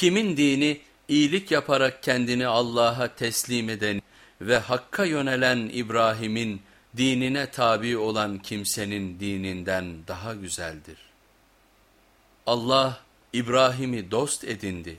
Kimin dini iyilik yaparak kendini Allah'a teslim eden ve Hakk'a yönelen İbrahim'in dinine tabi olan kimsenin dininden daha güzeldir. Allah İbrahim'i dost edindi.